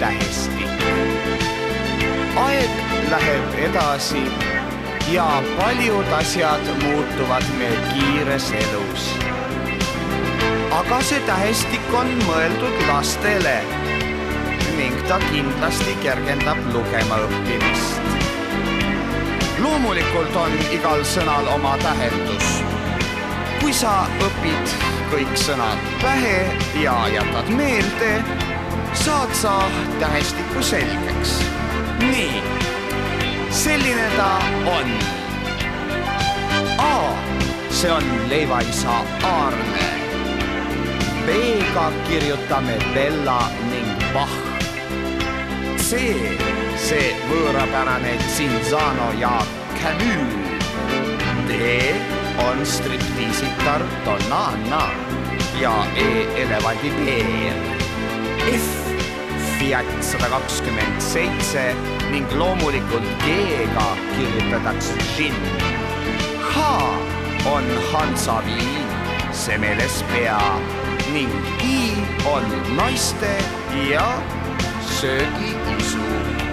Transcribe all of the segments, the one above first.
tähestik. aeg läheb edasi ja paljud asjad muutuvad meil kiires elus. aga see tähestik on mõeldud lastele ning ta kindlasti kergendab lugema õppimist. loomulikult on igal sõnal oma tähendus. kui sa õpid kõik sõnad pähe ja jätad meelde, saad sa tähestiku selgeks. nii, selline ta on. A, see on leivaisa Aarne. B-ga kirjutame Bella ning Bach C, see võõrapärane Cinzano ja Camus. D on striptiisitar Donnana ja E elevandipeer. F Fiat sada kakskümmend seitse ning loomulikult G-ga kirjutatakse gin. H on Hansaviin, semeles pea ning I on naiste ja söögiisu.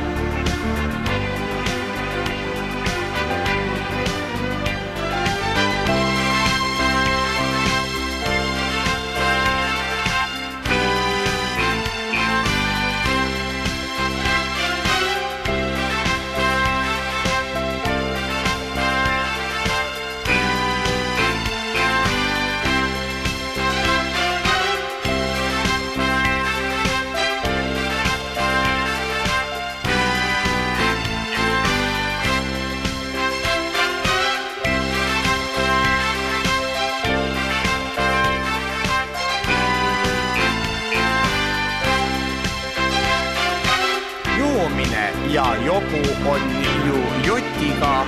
Joomine ja jobu on ju jotiga.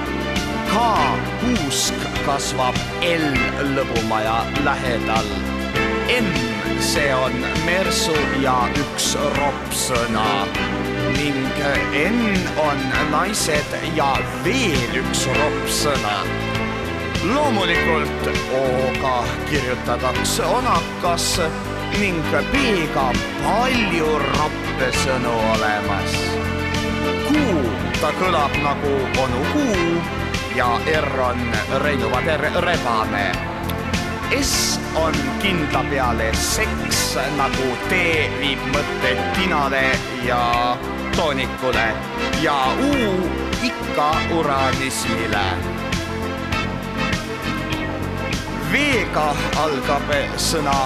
K kuusk kasvab L lõbumaja lähedal. M, see on mersu ja üks roppsõna ning N on naised ja veel üks roppsõna loomulikult O-ga kirjutatakse onakas ning B-ga palju roppesõnu olemas. Ta kõlab nagu onu kuu ja R on Reinu Vader rebane. S on kindla peale seks nagu T viib mõtted tinale ja toonikule ja U ikka uranismile V-ga algab sõna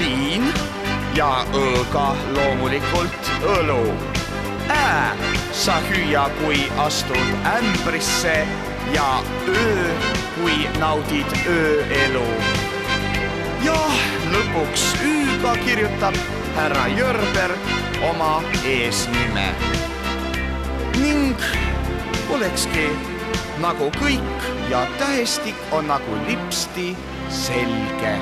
viin ja Õ-ga loomulikult õlu. Sa hüüa, kui astud ämbrisse ja öö, kui naudid ööelu. ja lõpuks Ü-ga kirjutab härra Jörber oma eesnime. ning olekski nagu kõik ja tähestik on nagu lipsti selge